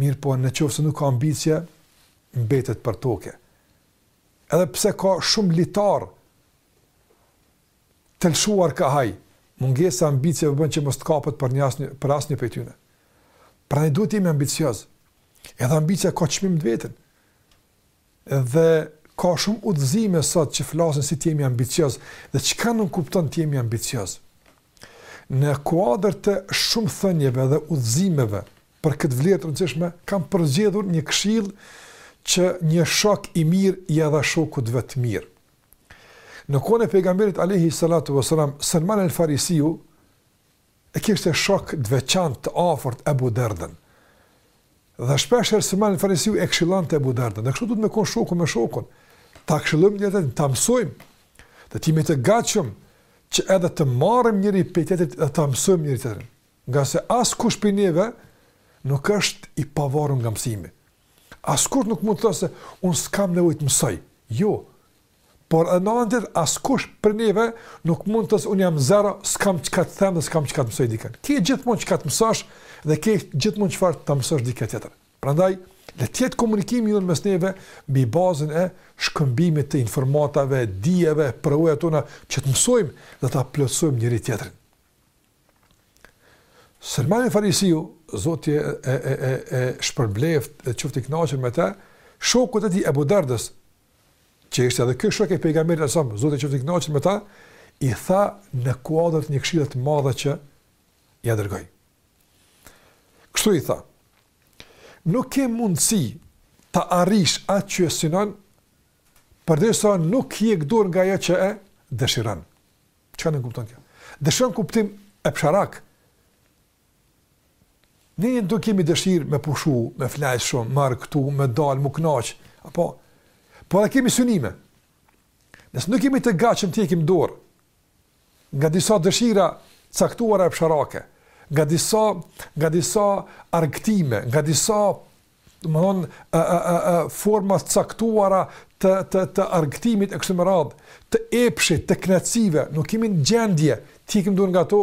mirëpo në qoftë se nuk ka ambicie mbetet për toke. Edhe pse ka shumë litar të lëshuar kah ai, mungesa e ambicieve bën që mos të kapet për një asnjë, për asnjë prej tyre. Prandaj duhet të jemi ambicioz. Edhe ambicia ka çmimin e vet. Dhe ka shumë udhëzime sot që flasin si të jemi ambicioz dhe çka nënkupton të jemi ambicioz. Në kuadër të shumë thënieve dhe udhëzimeve për këtë vlerë të rëndësishme, kam përzgjedhur një këshillë që një shok i mirë ia dha shokut të vet të mirë. Në kohën e pejgamberit alejhi salatu ves-selam, Selman el-Farisiu E kishte shok të veçantë të afërt Ebu Derden. Dhe shpesh herë Selman el-Farisiu e këshillonte Ebu Derden. Dhe kështu duhet me kon shoku me shokun. Ta këshillojmë njëri tjetrin, ta mësojmë. Të jemi të gatshëm që edhe të marrim njëri prej tjetrit dhe ta mësojmë njëri tjetrin. Ngase askush prej neve nuk është i pavarur nga mësimi. Askush nuk mund të thosë se unë s'kam nevojë të mësoj. Jo. por edhe në anën tjetër askush prej neve nuk mund të thosë unë jam zero, s'kam çka të them dhe s'kam çka të mësoj dikën. Ke gjithmonë çka të mësosh dhe ke gjithmonë çfarë të mësosh dikë tjetër. Prandaj le të jetë komunikimi jonë mes neve mbi bazën e shkëmbimit të informatave, dijeve, përvojave tona që të mësojmë dhe ta plotësojmë njëri tjetrin. Selman Farisiu, Zoti e e e e shpërbleftë, e qoftë i kënaqur me të, shokut të tij Ebu Dardës, që ishte edhe ky shok i pejgamberit alejhi selam Zoti qoftë i kënaqur me ta, i tha në kuadër të një këshille të madhe që ia dërgoi. Kështu i tha: Nuk ke mundësi ta arrish atë që e synon përderisa nuk heq dorë nga ajo që e dëshiron. Çka nënkupton kjo? Dëshiron në kuptim epsharak. Ne domethënë kemi dëshirë me pushu, me flejt shumë, m'u argëtu, me dalë, m'u knaqë, apo, po dhe kemi synime. Nëse nuk jemi të gatshëm të hjekim dorë, nga disa dëshira të caktuara epsharake, nga disa, nga disa argëtime, nga disa domethënë ë forma të caktuara të të të argëtimit e kështu me radhë, të epshit, të kënaqësive, nuk jemi në gjendje të hjekim dorë nga ato,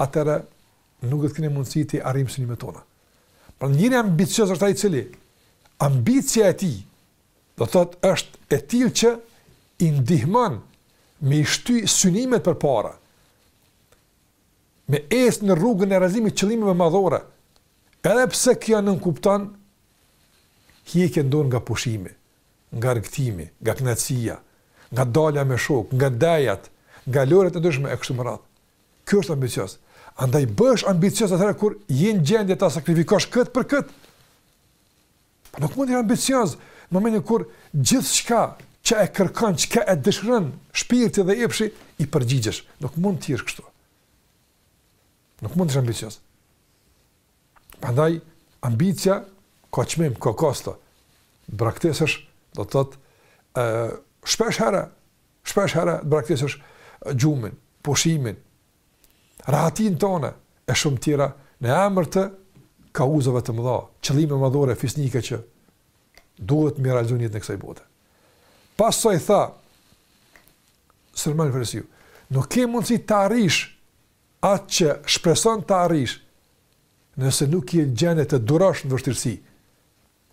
atëherë nuk do të kemi mundësi t'i arrijmë synimet tona. Pra njeri ambicioz është ai i cili ambicia e tij do të thotë është e tillë që i ndihmon me i shty synimet përpara. me ecë në rrugën e realizimit të qëllimeve madhore, edhe pse kjo nënkupton heqje dorë nga pushimi, nga argëtimi, nga kënaqësia, nga dalja me shokë, nga dajat, nga lojërat e ndryshme e kështu me radhë. Ky është ambicioz. Andaj bësh ambicioz atëherë kur je në gjendje ta sakrifikosh këtë për këtë. Po nuk mund të jesh ambicioz në momentin kur gjithçka që e kërkon, çka e dëshiron shpirti dhe epshi i përgjigjesh. Nuk mund të jesh kështu. Nuk mund të jesh ambicioz. Prandaj ambicia ka çmim, ka kosto. Braktisësh, do të thotë, ë shpesh herë, shpesh herë braktisësh gjumin, pushimin, rahatinë tënde e shumë tjera në emër të kauzave të mëdha, qëllime madhore fisnike që duhet me i realizu në jetën e kësaj bote. Pastaj tha Selman Farisiu, nuk ke mundësi të arrish atë që shpreson të arrish nëse nuk je në gjendje të durosh në vështirësi.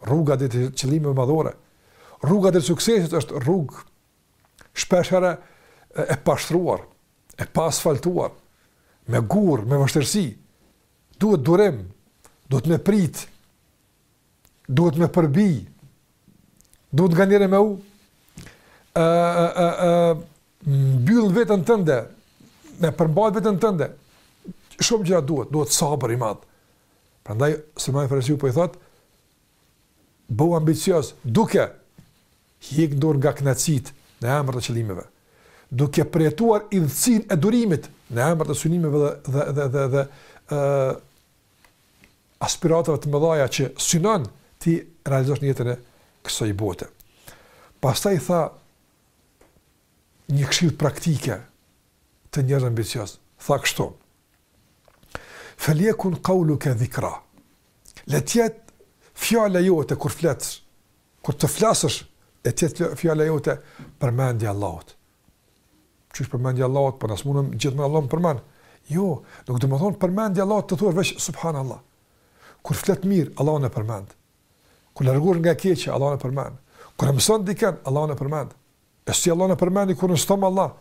Rruga drejt qëllimeve madhore, rruga drejt suksesit është rrugë shpeshherë e pashtruar, e pa asfaltuar, me gurë, me vështirësi, duhet durim, duhet me pritë, duhet me përbi, duhet nganjëherë me u, e, e, e, e, mbyllë në veten tënde, me përmbajt veten tënde, shumë gjëra duhet, duhet sabër i madh. Prandaj, Selman Farisiu po i thotë, Bëhu ambicioz, duke hek dorë nga kënaqësitë në emër të qëllimeve, duke përjetuar idhësinë e durimit në emër të synimeve dhe dhe dhe dhe dhe ë aspiratave të mëdha që synon t'i realizosh në jetën e kësaj bote. Pastaj tha një këshillë praktike të njerëzve ambicioz. Tha kështu: Feljekun kauluke dhikra, le të jetë fjala jote kur flet, kur të flasësh, le të jetë fjala jote përmendje Allahut. Qysh përmendje Allahut, po na s'munëm gjithmonë Allahun me përmend. Jo, nuk domethënë përmendje Allahut të thuash veç subhanallah. Kur flet mirë, Allahun e përmend. Kur largohesh nga e keqja, Allahun e përmend. Kur mëson dikën, Allahun e përmend. E si Allahun e përmend kur s'thom Allah?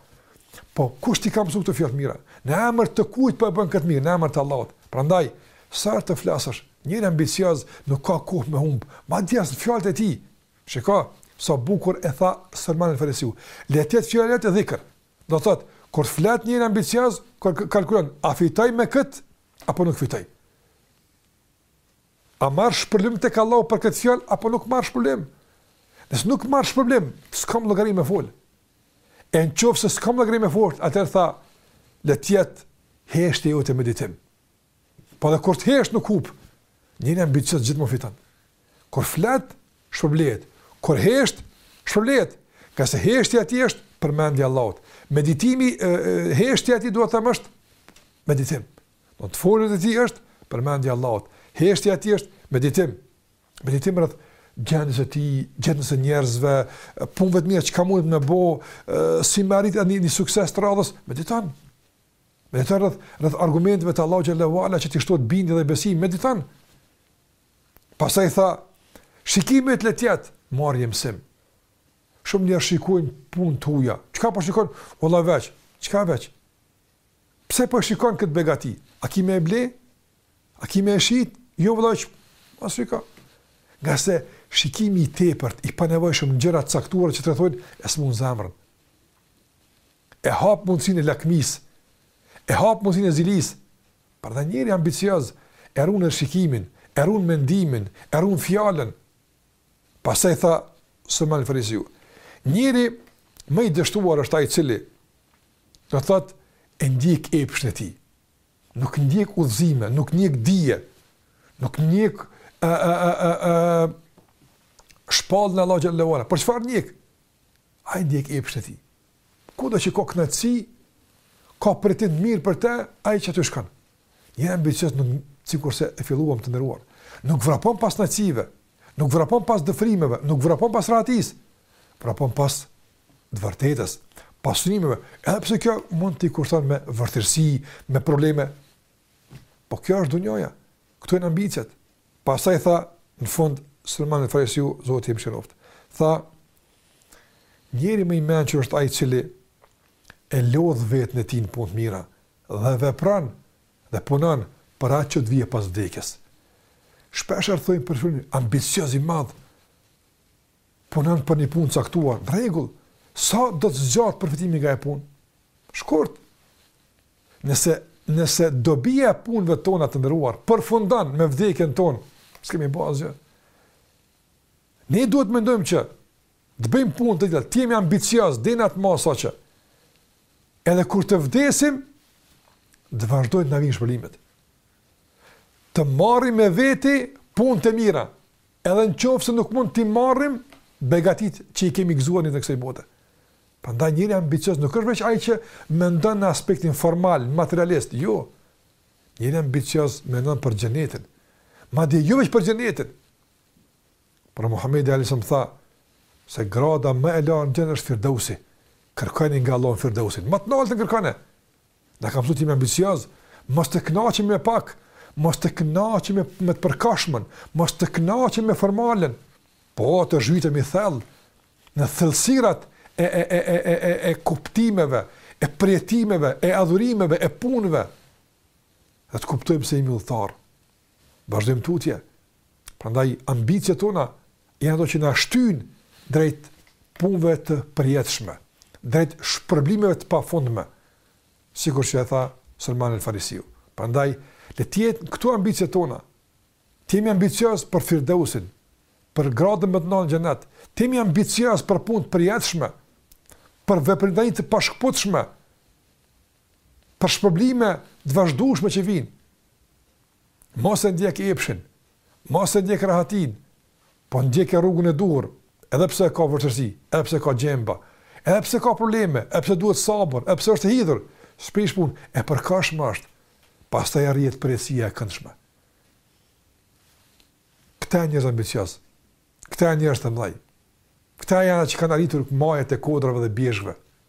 Po, kush t'i ka mësu këto fjalë të mira? Në emër të kujt po e bën këtë mirë, në emër të Allahut. Prandaj, sa herë të flasësh, njeriu ambicioz nuk ka kohë me humbë, madje as në fjalët e tij. Shiko, sa bukur e tha Selman Farisiu. Le të jetë fjala jote dhikër. Do të thotë, kur të flet njeriu ambicioz, kur kalkulon, a fitoj me këtë, apo nuk fitoj. A marr shpërblim tek Allahu për këtë fjalë, apo nuk marr shpërblim? Nëse nuk marr shpërblim, s'kam llogari me fol. E në qoftë se s'kam llogari me fol, atëherë tha, le të jetë heshtja jote meditim. Po dhe kur të hesht nuk hup, njeriu ambicioz gjithmonë fiton. Kur flet, shpërblehet. Kur hesht, shpërblehet. Ngase heshtja e tij është përmendja e Allahut. Meditimi, heshtja e tij do të thotë është meditim. Do të folurit e tij është përmendja e Allahut, heshtja e tij është meditim. Meditim rreth gjendjes së tij, gjendjes së njerëzve, punëve të mira çka mundet me bë, si me arrit tani një sukses të radhës, mediton. Mediton rreth rreth argumenteve të Allahut teala që t'i shtohet bindje dhe besim, mediton. Pastaj tha, shikimi yt le të jetë marrje mësim. Shumë njerëz shikojnë punë të huaja. Çka po shikon? O vlla veç. Çka veç? Pse po e shikon këtë begati? A ke me e ble? A ke me e shit? Jo vëlla, veç ashtu shikoj. Ngase shikimi i tepërt, i panevojshëm në gjëra të caktuara që të rrethojnë, e sëmun zemrën. E hap mundësinë e lakmisë, e hap mundësinë e zilisë, prandaj njeriu ambicioz, e run edhe shikimin, e run mendimin, e run fjalën. Pastaj tha, Selman Farisiu, njeriu më i dështuar është ai i cili, Do thotë e ndjek epshin e tij. Nuk ndjek udhëzime, nuk ndjek dije, nuk ndjek ë ë ë ë ë shpalljen e Allahut të Lartësuar. Por çfarë ndjek? Ai ndjek epshin e tij. Kudo që ka kënaqësi, ka pritje të mirë për të, ai aty shkon. Njeriu ambicioz nuk sikurse e filluam të nderuar. Nuk vrapon pas knaqësive, nuk vrapon pas dëfrimeve, nuk vrapon pas rahatisë, vrapon pas të vërtetës, pas synimeve, edhe pse kjo mund t'i kushton me vështirësi, me probleme, po kjo është dunjaja, këto janë ambiciet, pastaj tha, në fund, Selman el Farisiu, Zoti e mëshiroftë, tha, njeriu më i mençëm është ai i cili e lodh veten e tij në punë të mira, dhe vepron, dhe punon, për atë që të vjen pas vdekjes. Shpeshherë themi për shembull, ambicioz i madh, punon për një punë të caktuar, në rregull. Sa do të zgjatë përfitimi nga ajo punë? Shkurt. Nëse nëse dobia e punëve tona të nderuar përfundon me vdekjen tonë, s'kemi bërë asgjë. Ne duhet të mendojmë që të bëjmë punë të gjithë, të jemi ambicioz deri në atë masë që edhe kur të vdesim, të vazhdojnë të na vijnë shpërblimet. Të marrim me veti punë të mira, Edhe në qoftë se nuk mund t'i marrim begatit që i kemi gëzuar në të kësaj bote. Prandaj njeriu ambicioz nuk është veç ai që mendon në aspektin formal, materialist, jo. Njeriu ambicioz mendon për xhenetin. Madje jo veç për xhenetin. Por Muhammedi alejhi selam tha, se grada më e lartë në xhenet është firdausi. Kërkoni nga Allahu firdausin. Ma të naltë kërkoni. Na ka mësuar të jemi ambicioz, mos të kënaqemi me pak, mos të kënaqemi me të përkohshmen, mos të kënaqemi me formalen, po të zhytemi thellë në thellësirat e e e e e e e kuptimeve, e përjetimeve, e adhurimeve, e punëve. Dhe të kuptojmë se jemi udhëtarë. vazhdojmë tutje. Prandaj ambiciet tona janë ato që na shtyjnë drejt punëve të përjetshme, drejt shpërblimeve të pafundme, sikur që e tha Salman al-Farisiu. Prandaj le të jenë këto ambiciet tona. Të jemi ambicioz për Firdausin, për gradën më të lartë në xhenet. Të jemi ambicioz për punë të përjetshme, për veprimtari të pashkëputshme, për shpërblime të vazhdueshme që vijnë. Mos e ndjek epshin, mos e ndjek rahatin, po ndjek rrugën e duhur, edhe pse ka vështirësi, edhe pse ka gjemba, edhe pse ka probleme, edhe pse duhet sabër, edhe pse është e hidhur, s'prish punë, e përkohshme është, pastaj arrihet përjetësia e këndshme. Këta janë njerëz ambiciozë, këta janë njerëz të mëdhenj, këta janë që kanë arritur majet e kodrave dhe bjeshkëve,